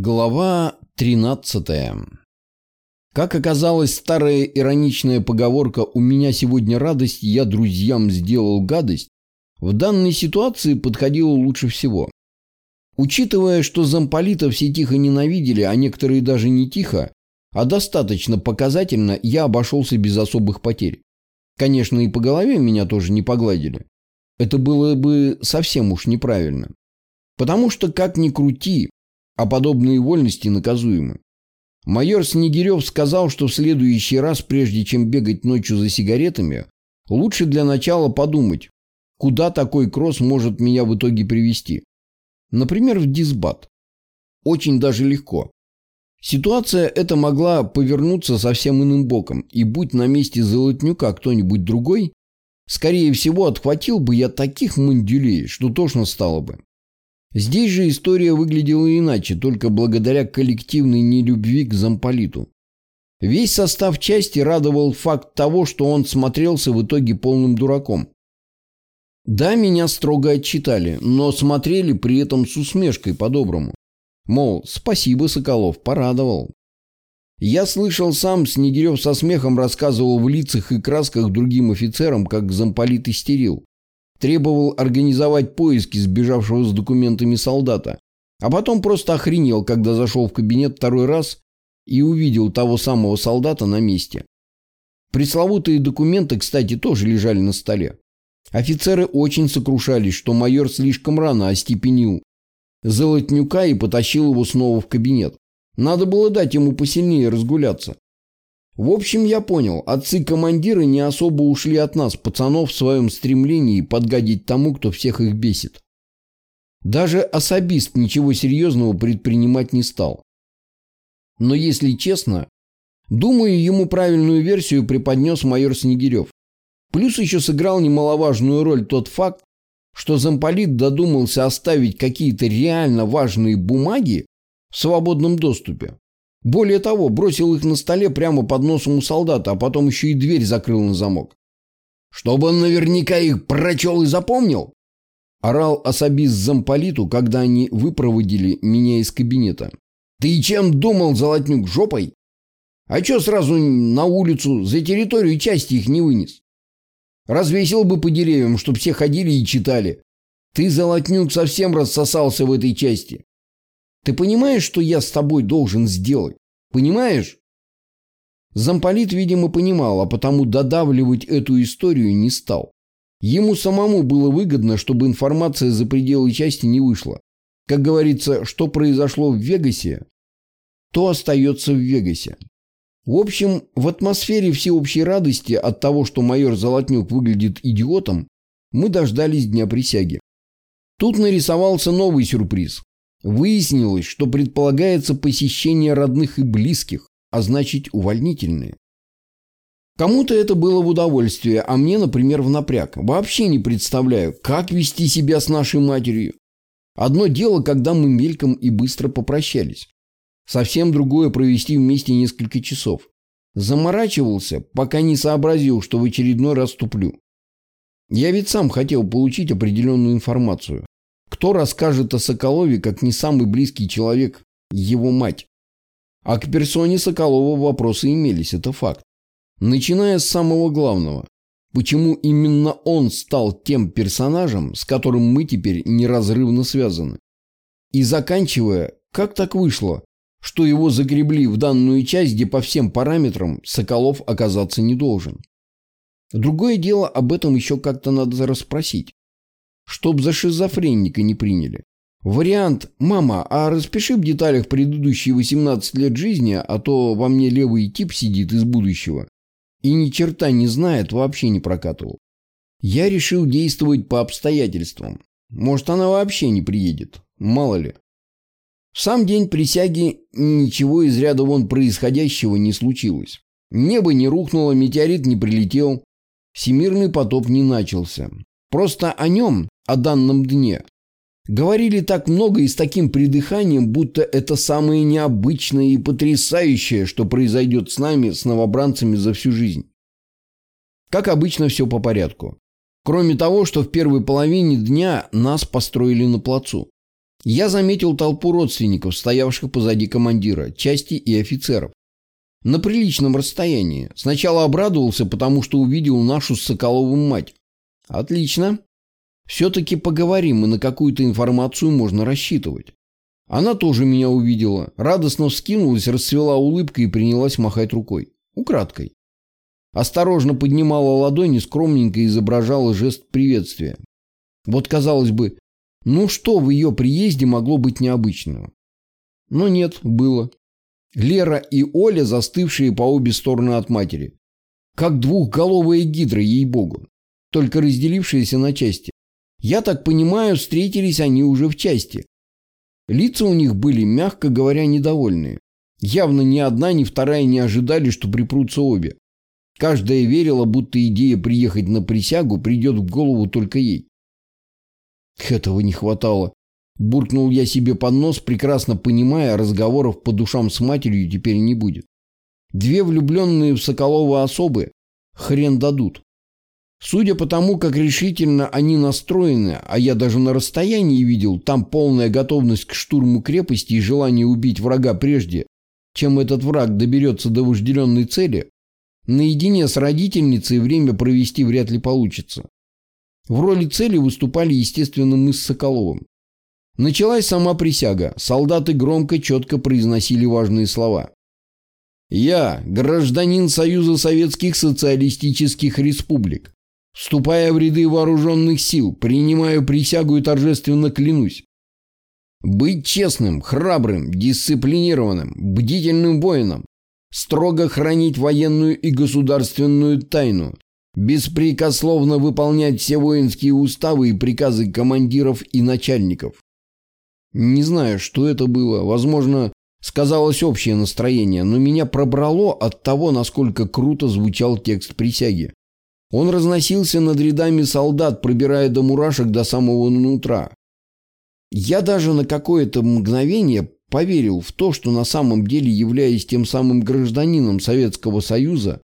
Глава 13 Как оказалось, старая ироничная поговорка «У меня сегодня радость, я друзьям сделал гадость» в данной ситуации подходила лучше всего. Учитывая, что замполитов все тихо ненавидели, а некоторые даже не тихо, а достаточно показательно, я обошелся без особых потерь. Конечно, и по голове меня тоже не погладили. Это было бы совсем уж неправильно. Потому что, как ни крути, а подобные вольности наказуемы. Майор Снегирев сказал, что в следующий раз, прежде чем бегать ночью за сигаретами, лучше для начала подумать, куда такой кросс может меня в итоге привести. Например, в дисбат. Очень даже легко. Ситуация эта могла повернуться совсем иным боком, и будь на месте Золотнюка кто-нибудь другой, скорее всего, отхватил бы я таких мандюлей, что тошно стало бы. Здесь же история выглядела иначе, только благодаря коллективной нелюбви к замполиту. Весь состав части радовал факт того, что он смотрелся в итоге полным дураком. Да, меня строго отчитали, но смотрели при этом с усмешкой по-доброму. Мол, спасибо, Соколов, порадовал. Я слышал сам, Снегирев со смехом рассказывал в лицах и красках другим офицерам, как замполит истерил. Требовал организовать поиски сбежавшего с документами солдата. А потом просто охренел, когда зашел в кабинет второй раз и увидел того самого солдата на месте. Пресловутые документы, кстати, тоже лежали на столе. Офицеры очень сокрушались, что майор слишком рано остепенил Золотнюка и потащил его снова в кабинет. Надо было дать ему посильнее разгуляться. В общем, я понял, отцы-командиры не особо ушли от нас, пацанов, в своем стремлении подгадить тому, кто всех их бесит. Даже особист ничего серьезного предпринимать не стал. Но если честно, думаю, ему правильную версию преподнес майор Снегирев. Плюс еще сыграл немаловажную роль тот факт, что замполит додумался оставить какие-то реально важные бумаги в свободном доступе. Более того, бросил их на столе прямо под носом у солдата, а потом еще и дверь закрыл на замок. «Чтобы он наверняка их прочел и запомнил!» Орал особист замполиту, когда они выпроводили меня из кабинета. «Ты чем думал, Золотнюк, жопой? А че сразу на улицу, за территорию части их не вынес? Развесил бы по деревьям, чтоб все ходили и читали. Ты, Золотнюк, совсем рассосался в этой части. Ты понимаешь, что я с тобой должен сделать? Понимаешь? Замполит, видимо, понимал, а потому додавливать эту историю не стал. Ему самому было выгодно, чтобы информация за пределы части не вышла. Как говорится, что произошло в Вегасе, то остается в Вегасе. В общем, в атмосфере всеобщей радости от того, что майор Золотнюк выглядит идиотом, мы дождались Дня Присяги. Тут нарисовался новый сюрприз. Выяснилось, что предполагается посещение родных и близких, а значит увольнительные. Кому-то это было в удовольствие, а мне, например, в напряг. Вообще не представляю, как вести себя с нашей матерью. Одно дело, когда мы мельком и быстро попрощались. Совсем другое провести вместе несколько часов. Заморачивался, пока не сообразил, что в очередной раз туплю. Я ведь сам хотел получить определенную информацию. Кто расскажет о Соколове, как не самый близкий человек, его мать? А к персоне Соколова вопросы имелись, это факт. Начиная с самого главного. Почему именно он стал тем персонажем, с которым мы теперь неразрывно связаны? И заканчивая, как так вышло, что его загребли в данную часть, где по всем параметрам Соколов оказаться не должен? Другое дело, об этом еще как-то надо расспросить чтоб за шизофренника не приняли. Вариант «Мама, а распиши в деталях предыдущие 18 лет жизни, а то во мне левый тип сидит из будущего» и ни черта не знает, вообще не прокатывал. Я решил действовать по обстоятельствам. Может, она вообще не приедет. Мало ли. В сам день присяги ничего из ряда вон происходящего не случилось. Небо не рухнуло, метеорит не прилетел, всемирный потоп не начался. Просто о нем, о данном дне, говорили так много и с таким придыханием, будто это самое необычное и потрясающее, что произойдет с нами, с новобранцами за всю жизнь. Как обычно, все по порядку. Кроме того, что в первой половине дня нас построили на плацу. Я заметил толпу родственников, стоявших позади командира, части и офицеров. На приличном расстоянии. Сначала обрадовался, потому что увидел нашу с Соколовым мать. Отлично. Все-таки поговорим, и на какую-то информацию можно рассчитывать. Она тоже меня увидела, радостно вскинулась, расцвела улыбкой и принялась махать рукой. Украдкой. Осторожно поднимала ладони, скромненько изображала жест приветствия. Вот, казалось бы, ну что в ее приезде могло быть необычного? Но нет, было. Лера и Оля, застывшие по обе стороны от матери. Как двухголовые гидры, ей-богу. Только разделившиеся на части. Я так понимаю, встретились они уже в части. Лица у них были, мягко говоря, недовольные. Явно ни одна, ни вторая не ожидали, что припрутся обе. Каждая верила, будто идея приехать на присягу придет в голову только ей. Этого не хватало. Буркнул я себе под нос, прекрасно понимая, разговоров по душам с матерью теперь не будет. Две влюбленные в Соколова особы хрен дадут. Судя по тому, как решительно они настроены, а я даже на расстоянии видел, там полная готовность к штурму крепости и желание убить врага прежде, чем этот враг доберется до вожделенной цели, наедине с родительницей время провести вряд ли получится. В роли цели выступали, естественно, мы с Соколовым. Началась сама присяга. Солдаты громко, четко произносили важные слова. «Я, гражданин Союза Советских Социалистических Республик, вступая в ряды вооруженных сил, принимаю присягу и торжественно клянусь. Быть честным, храбрым, дисциплинированным, бдительным воином, строго хранить военную и государственную тайну, беспрекословно выполнять все воинские уставы и приказы командиров и начальников, не знаю, что это было. Возможно, сказалось общее настроение, но меня пробрало от того, насколько круто звучал текст присяги. Он разносился над рядами солдат, пробирая до мурашек до самого нутра. Я даже на какое-то мгновение поверил в то, что на самом деле являюсь тем самым гражданином Советского Союза,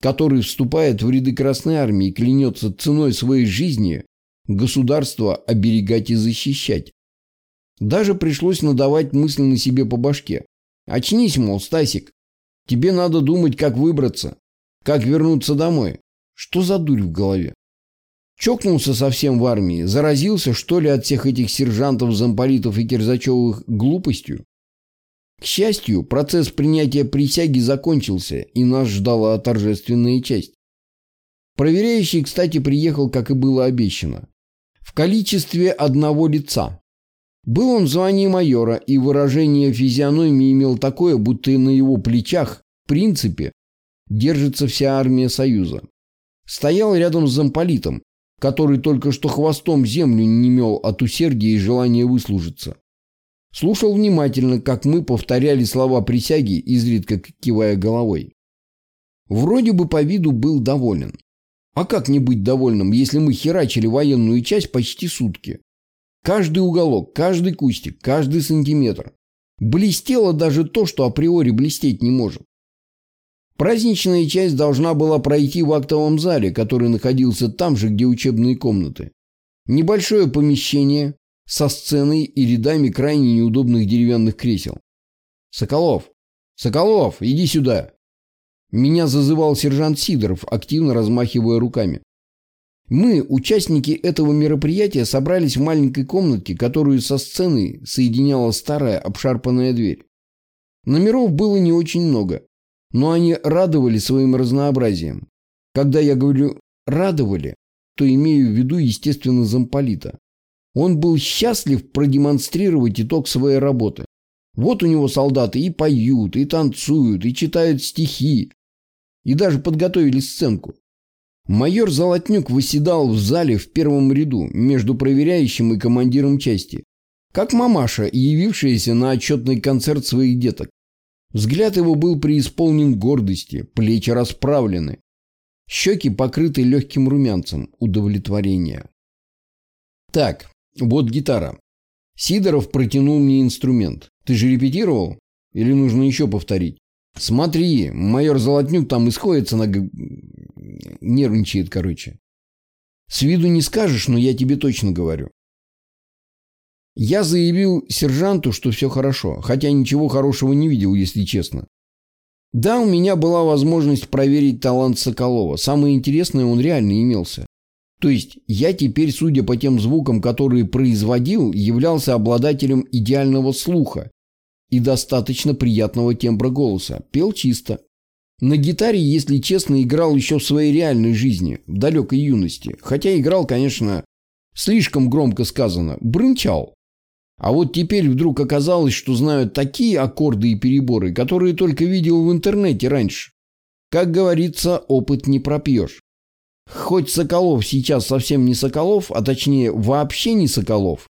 который вступает в ряды Красной Армии и клянется ценой своей жизни государство оберегать и защищать. Даже пришлось надавать мысленно себе по башке. Очнись, мол, Стасик. Тебе надо думать, как выбраться. Как вернуться домой. Что за дурь в голове? Чокнулся совсем в армии. Заразился, что ли, от всех этих сержантов, замполитов и кирзачевых глупостью? К счастью, процесс принятия присяги закончился, и нас ждала торжественная часть. Проверяющий, кстати, приехал, как и было обещано. В количестве одного лица. Был он в звании майора, и выражение физиономии имел такое, будто на его плечах, в принципе, держится вся армия Союза. Стоял рядом с замполитом, который только что хвостом землю не мел от усердия и желания выслужиться. Слушал внимательно, как мы повторяли слова присяги, изредка кивая головой. Вроде бы по виду был доволен. А как не быть довольным, если мы херачили военную часть почти сутки? Каждый уголок, каждый кустик, каждый сантиметр. Блестело даже то, что априори блестеть не может. Праздничная часть должна была пройти в актовом зале, который находился там же, где учебные комнаты. Небольшое помещение со сценой и рядами крайне неудобных деревянных кресел. «Соколов! Соколов, иди сюда!» Меня зазывал сержант Сидоров, активно размахивая руками. Мы, участники этого мероприятия, собрались в маленькой комнатке, которую со сцены соединяла старая обшарпанная дверь. Номеров было не очень много, но они радовали своим разнообразием. Когда я говорю «радовали», то имею в виду, естественно, замполита. Он был счастлив продемонстрировать итог своей работы. Вот у него солдаты и поют, и танцуют, и читают стихи, и даже подготовили сценку. Майор Золотнюк выседал в зале в первом ряду между проверяющим и командиром части, как мамаша, явившаяся на отчетный концерт своих деток. Взгляд его был преисполнен гордости, плечи расправлены, щеки покрыты легким румянцем удовлетворения. Так, вот гитара. Сидоров протянул мне инструмент. Ты же репетировал? Или нужно еще повторить? Смотри, майор Золотнюк там исходится на нервничает, короче. С виду не скажешь, но я тебе точно говорю. Я заявил сержанту, что все хорошо, хотя ничего хорошего не видел, если честно. Да, у меня была возможность проверить талант Соколова. Самое интересное, он реально имелся. То есть я теперь, судя по тем звукам, которые производил, являлся обладателем идеального слуха и достаточно приятного тембра голоса. Пел чисто. На гитаре, если честно, играл еще в своей реальной жизни, в далекой юности. Хотя играл, конечно, слишком громко сказано, брынчал. А вот теперь вдруг оказалось, что знаю такие аккорды и переборы, которые только видел в интернете раньше. Как говорится, опыт не пропьешь. Хоть Соколов сейчас совсем не Соколов, а точнее вообще не Соколов,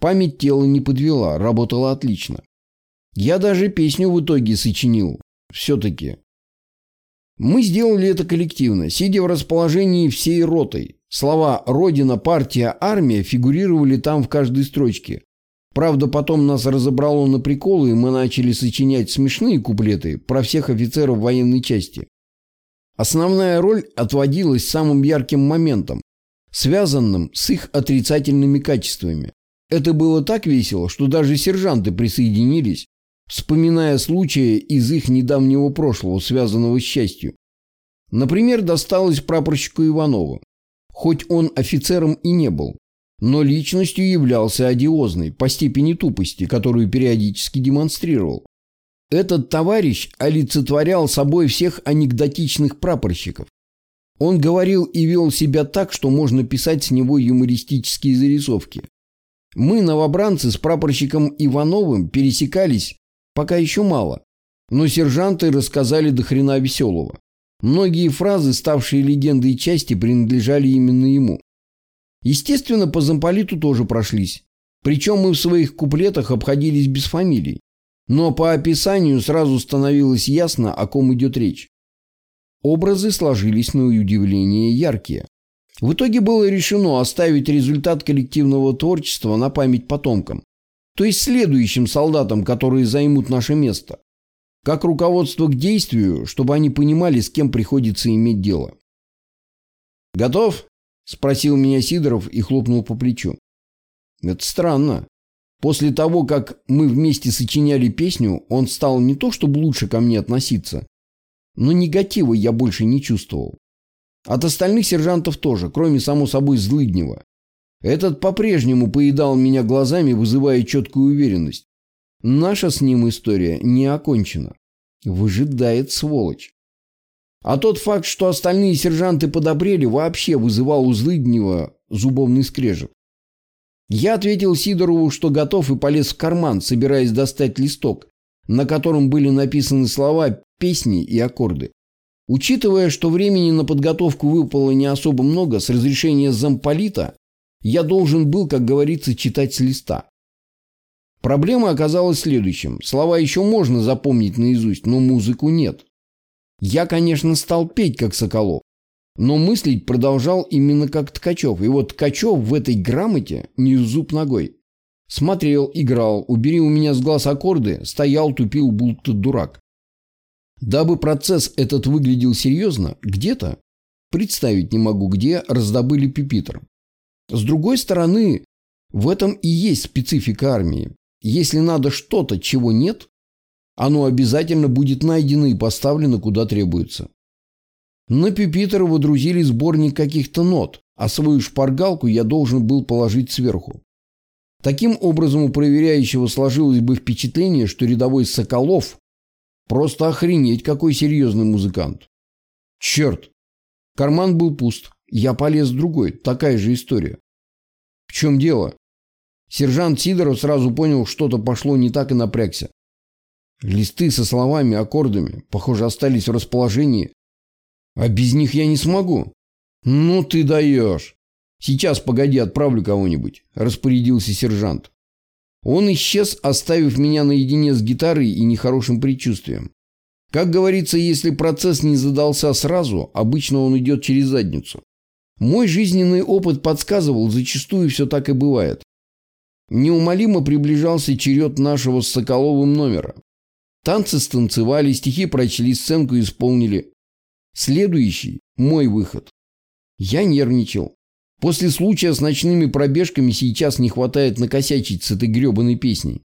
память тела не подвела, работала отлично. Я даже песню в итоге сочинил. Все-таки. Мы сделали это коллективно, сидя в расположении всей ротой. Слова «Родина», «Партия», «Армия» фигурировали там в каждой строчке. Правда, потом нас разобрало на приколы, и мы начали сочинять смешные куплеты про всех офицеров военной части. Основная роль отводилась самым ярким моментом, связанным с их отрицательными качествами. Это было так весело, что даже сержанты присоединились, вспоминая случаи из их недавнего прошлого, связанного с счастью. Например, досталось прапорщику Иванову. Хоть он офицером и не был, но личностью являлся одиозной по степени тупости, которую периодически демонстрировал. Этот товарищ олицетворял собой всех анекдотичных прапорщиков. Он говорил и вел себя так, что можно писать с него юмористические зарисовки. Мы, новобранцы, с прапорщиком Ивановым пересекались пока еще мало, но сержанты рассказали до хрена веселого. Многие фразы, ставшие легендой части, принадлежали именно ему. Естественно, по замполиту тоже прошлись. Причем мы в своих куплетах обходились без фамилий. Но по описанию сразу становилось ясно, о ком идет речь. Образы сложились на удивление яркие. В итоге было решено оставить результат коллективного творчества на память потомкам, то есть следующим солдатам, которые займут наше место, как руководство к действию, чтобы они понимали, с кем приходится иметь дело. «Готов?» Спросил меня Сидоров и хлопнул по плечу. Это странно. После того, как мы вместе сочиняли песню, он стал не то чтобы лучше ко мне относиться, но негатива я больше не чувствовал. От остальных сержантов тоже, кроме, само собой, Злыднева. Этот по-прежнему поедал меня глазами, вызывая четкую уверенность. Наша с ним история не окончена. Выжидает сволочь. А тот факт, что остальные сержанты подобрели, вообще вызывал у Злыднева зубовный скрежет. Я ответил Сидорову, что готов и полез в карман, собираясь достать листок, на котором были написаны слова, песни и аккорды. Учитывая, что времени на подготовку выпало не особо много, с разрешения замполита я должен был, как говорится, читать с листа. Проблема оказалась следующим. Слова еще можно запомнить наизусть, но музыку нет. Я, конечно, стал петь, как Соколов, но мыслить продолжал именно как Ткачев. И вот Ткачев в этой грамоте не зуб ногой. Смотрел, играл, убери у меня с глаз аккорды, стоял, тупил, будто дурак. Дабы процесс этот выглядел серьезно, где-то, представить не могу где, раздобыли пипитр. С другой стороны, в этом и есть специфика армии. Если надо что-то, чего нет, оно обязательно будет найдено и поставлено куда требуется. На пюпитер водрузили сборник каких-то нот, а свою шпаргалку я должен был положить сверху. Таким образом, у проверяющего сложилось бы впечатление, что рядовой Соколов просто охренеть какой серьезный музыкант. Черт! Карман был пуст. Я полез в другой. Такая же история. В чем дело? Сержант Сидоров сразу понял, что-то пошло не так и напрягся. Листы со словами, аккордами, похоже, остались в расположении. А без них я не смогу. Ну ты даешь. Сейчас, погоди, отправлю кого-нибудь, распорядился сержант. Он исчез, оставив меня наедине с гитарой и нехорошим предчувствием. Как говорится, если процесс не задался сразу, обычно он идет через задницу. Мой жизненный опыт подсказывал, зачастую все так и бывает. Неумолимо приближался черед нашего с Соколовым номера. Танцы станцевали, стихи прочли, сценку исполнили. Следующий – мой выход. Я нервничал. После случая с ночными пробежками сейчас не хватает накосячить с этой гребаной песней.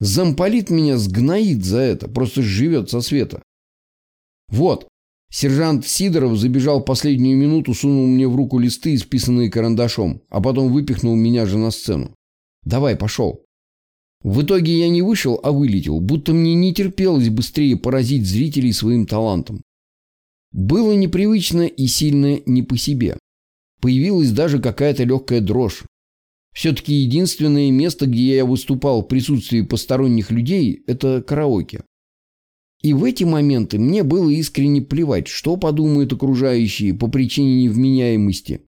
Замполит меня сгноит за это, просто живет со света. Вот, сержант Сидоров забежал в последнюю минуту, сунул мне в руку листы, исписанные карандашом, а потом выпихнул меня же на сцену. Давай, пошел. В итоге я не вышел, а вылетел, будто мне не терпелось быстрее поразить зрителей своим талантом. Было непривычно и сильно не по себе. Появилась даже какая-то легкая дрожь. Все-таки единственное место, где я выступал в присутствии посторонних людей, это караоке. И в эти моменты мне было искренне плевать, что подумают окружающие по причине невменяемости.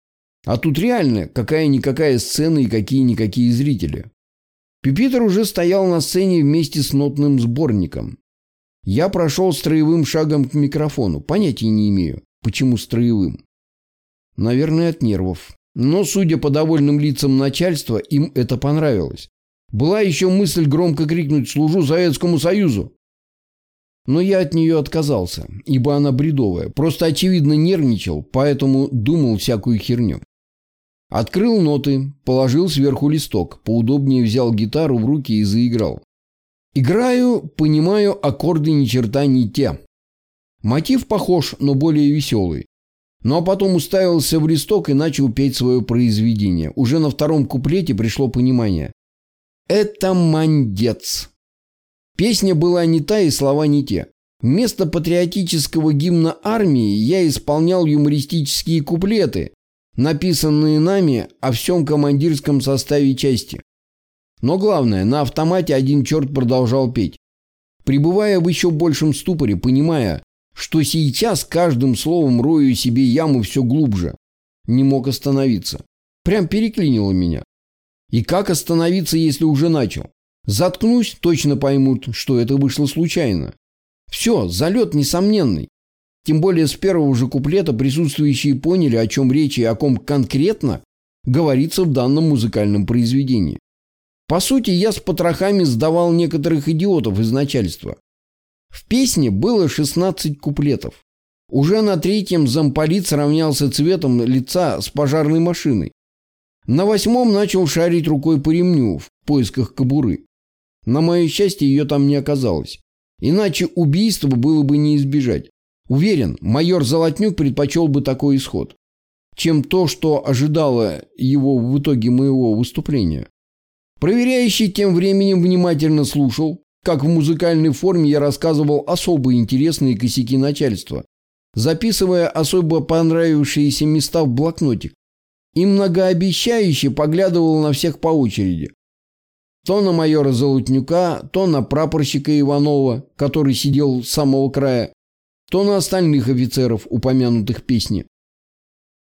А тут реально какая-никакая сцена и какие-никакие зрители. Пюпитер уже стоял на сцене вместе с нотным сборником. Я прошел строевым шагом к микрофону. Понятия не имею, почему строевым. Наверное, от нервов. Но, судя по довольным лицам начальства, им это понравилось. Была еще мысль громко крикнуть «Служу Советскому Союзу!». Но я от нее отказался, ибо она бредовая. Просто очевидно нервничал, поэтому думал всякую херню. Открыл ноты, положил сверху листок, поудобнее взял гитару в руки и заиграл. Играю, понимаю, аккорды ни черта не те. Мотив похож, но более веселый. Ну а потом уставился в листок и начал петь свое произведение. Уже на втором куплете пришло понимание. Это мандец. Песня была не та и слова не те. Вместо патриотического гимна армии я исполнял юмористические куплеты, написанные нами о всем командирском составе части. Но главное, на автомате один черт продолжал петь. Пребывая в еще большем ступоре, понимая, что сейчас каждым словом рою себе яму все глубже. Не мог остановиться. Прям переклинило меня. И как остановиться, если уже начал? Заткнусь, точно поймут, что это вышло случайно. Все, залет несомненный. Тем более с первого же куплета присутствующие поняли, о чем речь и о ком конкретно говорится в данном музыкальном произведении. По сути, я с потрохами сдавал некоторых идиотов из начальства. В песне было 16 куплетов. Уже на третьем замполит сравнялся цветом лица с пожарной машиной. На восьмом начал шарить рукой по ремню в поисках кобуры. На мое счастье, ее там не оказалось. Иначе убийства было бы не избежать. Уверен, майор Золотнюк предпочел бы такой исход, чем то, что ожидало его в итоге моего выступления. Проверяющий тем временем внимательно слушал, как в музыкальной форме я рассказывал особо интересные косяки начальства, записывая особо понравившиеся места в блокнотик. И многообещающе поглядывал на всех по очереди. То на майора Золотнюка, то на прапорщика Иванова, который сидел с самого края, то на остальных офицеров, упомянутых в песне.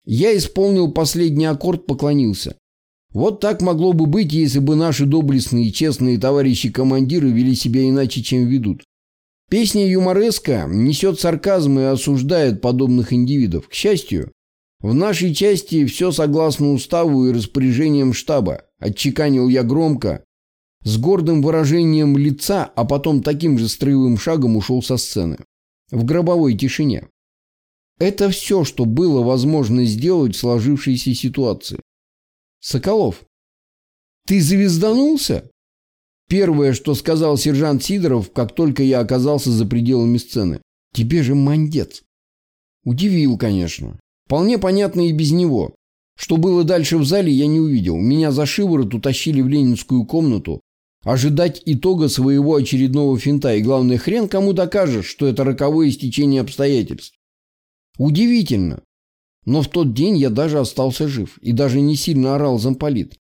Я исполнил последний аккорд, поклонился. Вот так могло бы быть, если бы наши доблестные и честные товарищи-командиры вели себя иначе, чем ведут. Песня юмореска несет сарказм и осуждает подобных индивидов. К счастью, в нашей части все согласно уставу и распоряжениям штаба. Отчеканил я громко, с гордым выражением лица, а потом таким же строевым шагом ушел со сцены. В гробовой тишине. Это все, что было возможно сделать в сложившейся ситуации. Соколов, ты завизданулся? Первое, что сказал сержант Сидоров, как только я оказался за пределами сцены. Тебе же мандец. Удивил, конечно. Вполне понятно и без него. Что было дальше в зале, я не увидел. Меня за шиворот утащили в ленинскую комнату. Ожидать итога своего очередного финта. И главное, хрен кому докажешь, что это роковое стечение обстоятельств. Удивительно. Но в тот день я даже остался жив и даже не сильно орал замполит.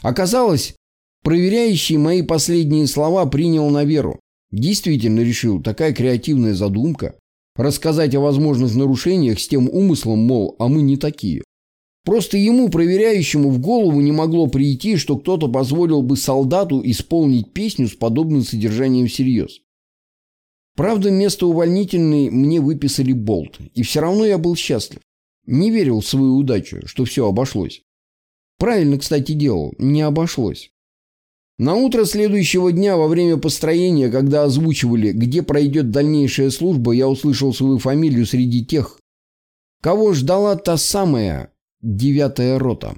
Оказалось, проверяющий мои последние слова принял на веру. Действительно решил, такая креативная задумка. Рассказать о возможных нарушениях с тем умыслом, мол, а мы не такие. Просто ему, проверяющему, в голову не могло прийти, что кто-то позволил бы солдату исполнить песню с подобным содержанием всерьез. Правда, вместо увольнительной мне выписали болт, и все равно я был счастлив. Не верил в свою удачу, что все обошлось. Правильно, кстати, делал, не обошлось. На утро следующего дня во время построения, когда озвучивали, где пройдет дальнейшая служба, я услышал свою фамилию среди тех, кого ждала та самая девятая рота.